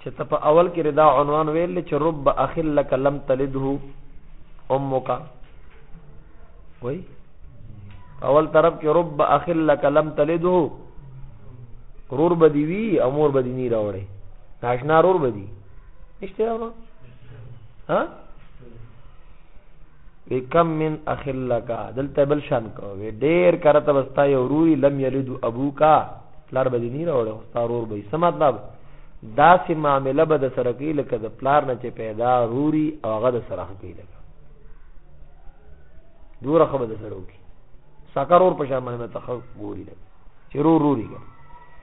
چې ته په اول کې ردا عنوان ویل چې رب اخل لك لم تلده امك وای اول طرف کې رب اخل لك لم تلده رور بدی وی امور بدی نه راوړي ناشنا رور بدی نشته ها وی کم من اخ لک دلته بل شان کو وی ډیر کرته بستا یو روري لم یلد ابوکا پلار به نه راوړ خو ستا رور به څه مطلب دا سه معاملې به د سره کې لکه د پلار نه چې پیدا روري او هغه د سره کې لکه دوره خو به د سره وکي ساکر اور په شان باندې ته خو ګوري چې رور روري ګر.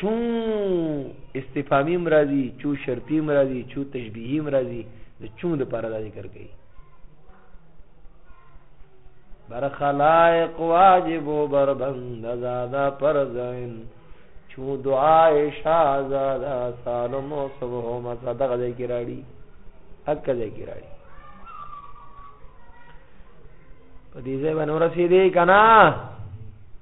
چو استفهامي هم راځي چو شرطي هم راځي چو تشبیهي هم راځي د چون لپاره دا ذکر کوي بر خلائق واجب و بر بند زادا پر زین چو دعای شاہ زادا سالم و صبح و مسا دغه ځای کې راړي اکه ځای کې راړي په دې ځای باندې ورسې دې کنا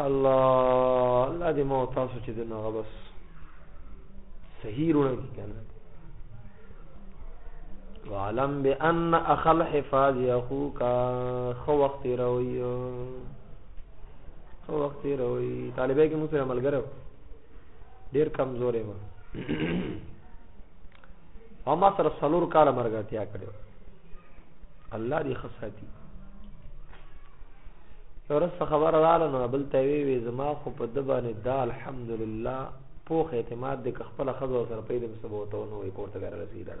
الله الله دې مو تاسو چې دنه غبس صحیح رونه کی کنه وعلم بان اخل حفاظ اخوك خو وخت روي خو وخت روي طالبای کې موږ سره ملګرو ډیر کمزورې و او ما سره سلور کاله مرګتیا کړو الله دې خساتی ورس خبر رااله نو بل ته وی وی زما خو په د باندې دا الحمدلله پوخ اعتماد د خپل خزو سره پیدا مسبوتونه وي کوته رسیدل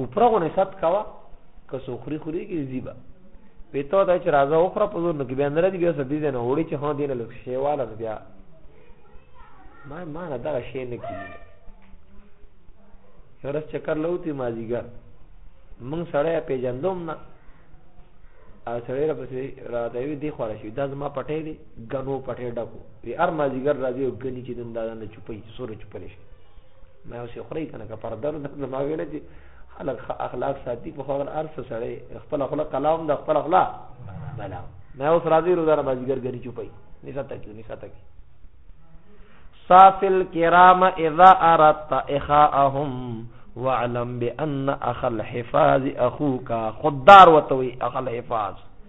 اوپره غونې ست کوه که څو خوري خوري کې ځي به وی ته ته چې راځه وخوره په زور نو کې بیا نه راځي بیا سدي ځای نه وړي چې هو دی نه لږ شی واله نو بیا ما ما نه دغه شی نه کېږي یو ورځ چکر له وتي مازدیګر موږ سړی پېژندوم نه او سړی راپسې راته وي دی خواره شوي دا زما پټی دی ګنو پټی ډکو وي هر مازدیګر راځي او ګني چې دن دا نه چوپوي سوره چوپلی شي ما اوس خوري کنه که پردر د ما ویل چې خلک اخلاق ساتي په خپل ارث سره خپل خپل کلام د خپل خپل بلا ما اوس راځي روزانه بازیګر غني چوپي نسا تک نسا تک صافل کرام اذا اردت اخاهم واعلم بان اخ الحفاظ اخوك خدار وتوي اخ الحفاظ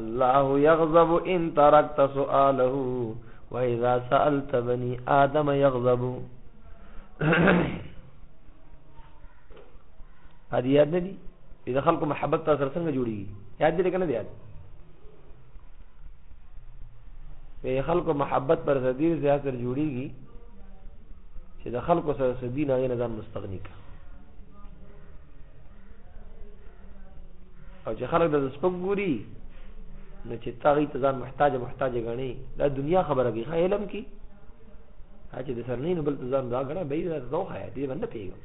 الله يغضب ان تركت سؤاله واذا سالت بني ادم يغضب هدي یاد نه دي اذا خلق محبت تاسو سره څنګه جوړیږي یاد دي کنه یاد په خلق محبت پر زدیر زیات سره جوړیږي چې د خلق سره سدي نه نه ځان مستغنی کا او چې خلک د سپک ګوري نو چې تاغي ته ځان محتاج محتاج غني دا دنیا خبره کې علم کې چې د سرنین بل ته ځان دا غنه به دا دوه حیا دې باندې پیګم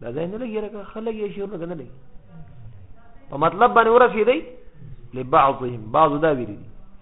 دا ځای نه لګي راکړه خلک یې شعور نه کنه لګي په مطلب باندې ورسېدی لبعضهم بعض دا ویری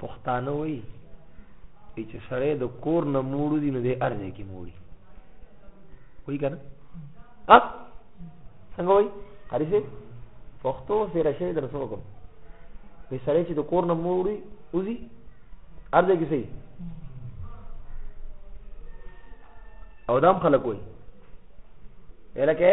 پښتانه وایي چې سړی د کور نه موړ دي نو د ارض کې موړي وایي کنه ها څنګه وایي قاری سي پښتو سره شي در سره کوم په سړی چې د کور نه موړي اوزي ارض کې سي او دام خلک وایي الکه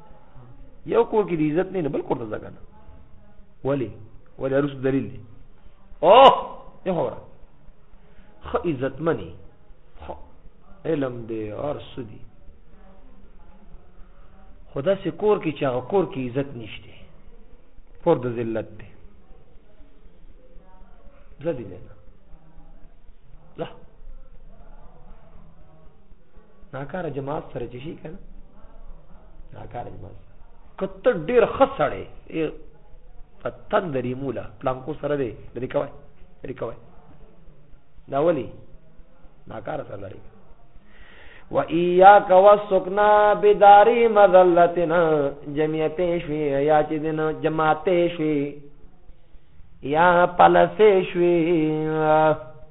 یو کور کې د عزت نه بل کور ته ځګنه ولی ولی روس دلیل دی او یو خبره خو عزت منی خو علم دی ارس دی خدا سه کور کې چې هغه کور کې عزت نشته کور د ذلت دی زدی نه ناکاره جماعت سره چې شي کنه ناکاره جماعت سره کته ډیر خسړې پتن درې مولا پلانکو سره دی لري کوي لري کوي دا ولي ناکاره سره لري و ایاک وسکنا بداری مذلتنا جمعیه پیشوی یا چې دین جماعت پیشوی یا پلسې شوی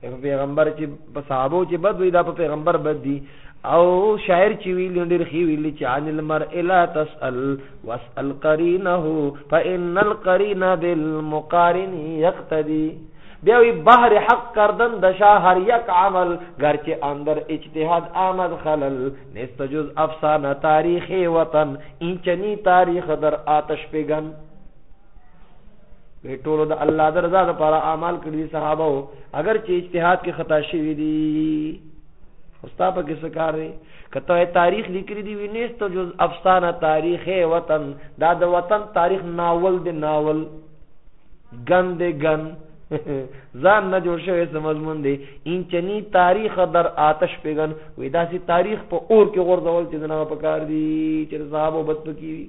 په پیغمبر چې په صحابه چې بد وي دا په پیغمبر بد دي او شاعر چې ویل ډیر خي ویل چې عن المرء لا تسأل واسأل قرينه فإن القرين بالمقارن يقتدي بیا وی بحر حق کردن د شاه هر یک عمل گرچه اندر اجتهاد آمد خلل نست جز افسانه تاریخ وطن این چنی تاریخ در آتش پیگن په ټولو د الله د رضا لپاره اعمال کړی صحابه وو اگر چې اجتهاد کې خطا شوی دی خوستا په کې سکار دی کته تاریخ لیکلی دی وینست جز افسانه تاریخ وطن دا د وطن تاریخ ناول دی ناول ګن دی ګن ځان نه جوړ شوی سم مضمون دی انچنی تاریخ در آتش پیغن وې داسې تاریخ په اور کې غورځول چې نه پکار دی چې صحابه بس پکې